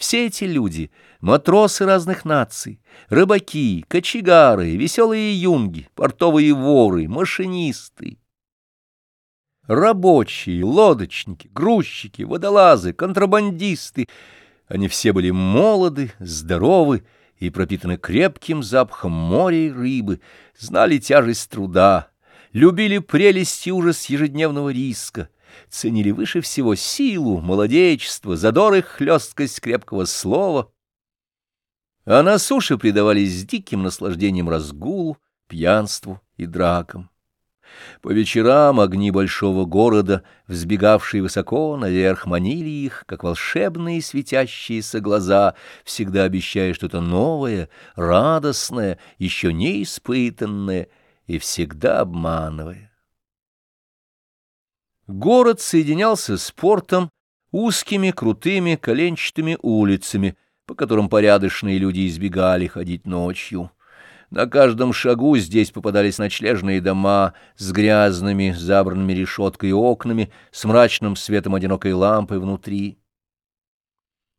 Все эти люди — матросы разных наций, рыбаки, кочегары, веселые юнги, портовые воры, машинисты. Рабочие, лодочники, грузчики, водолазы, контрабандисты — они все были молоды, здоровы и пропитаны крепким запахом моря и рыбы, знали тяжесть труда, любили прелесть и ужас ежедневного риска — ценили выше всего силу, молодечество, задор и хлесткость крепкого слова, а на суше предавались диким наслаждением разгулу, пьянству и дракам. По вечерам огни большого города, взбегавшие высоко наверх, манили их, как волшебные светящиеся глаза, всегда обещая что-то новое, радостное, еще не испытанное и всегда обманывая. Город соединялся с портом узкими, крутыми, коленчатыми улицами, по которым порядочные люди избегали ходить ночью. На каждом шагу здесь попадались ночлежные дома с грязными, забранными решеткой окнами, с мрачным светом одинокой лампы внутри.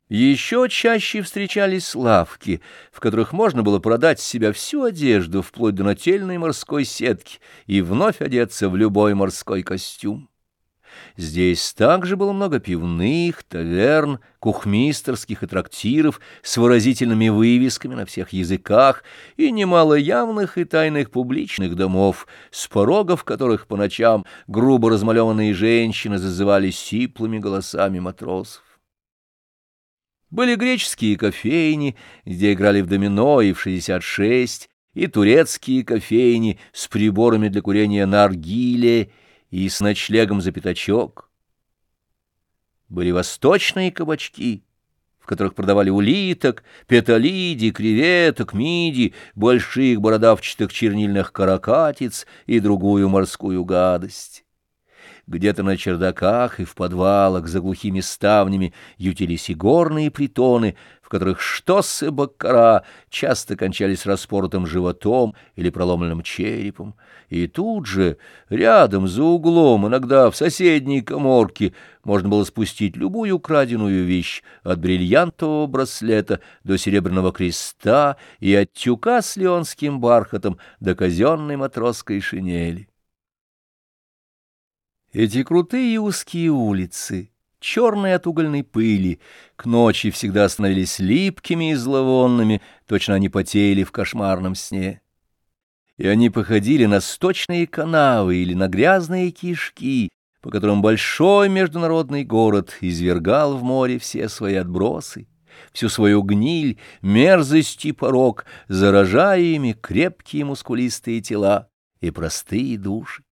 Еще чаще встречались лавки, в которых можно было продать себя всю одежду, вплоть до нательной морской сетки, и вновь одеться в любой морской костюм. Здесь также было много пивных, таверн, кухмистерских и трактиров с выразительными вывесками на всех языках и немало явных и тайных публичных домов, с порогов которых по ночам грубо размалеванные женщины зазывали сиплыми голосами матросов. Были греческие кофейни, где играли в домино и в шестьдесят шесть, и турецкие кофейни с приборами для курения наргиле, и с ночлегом за пятачок. Были восточные кабачки, в которых продавали улиток, петалиди, креветок, миди, больших бородавчатых чернильных каракатиц и другую морскую гадость. Где-то на чердаках и в подвалах за глухими ставнями ютились и горные притоны, в которых штосы баккара часто кончались распоротым животом или проломленным черепом. И тут же, рядом, за углом, иногда в соседней коморке, можно было спустить любую краденую вещь, от бриллиантового браслета до серебряного креста и от тюка с леонским бархатом до казенной матросской шинели. Эти крутые узкие улицы, черные от угольной пыли, к ночи всегда становились липкими и зловонными, точно они потеяли в кошмарном сне. И они походили на сточные канавы или на грязные кишки, по которым большой международный город извергал в море все свои отбросы, всю свою гниль, мерзость и порог, заражая ими крепкие мускулистые тела и простые души.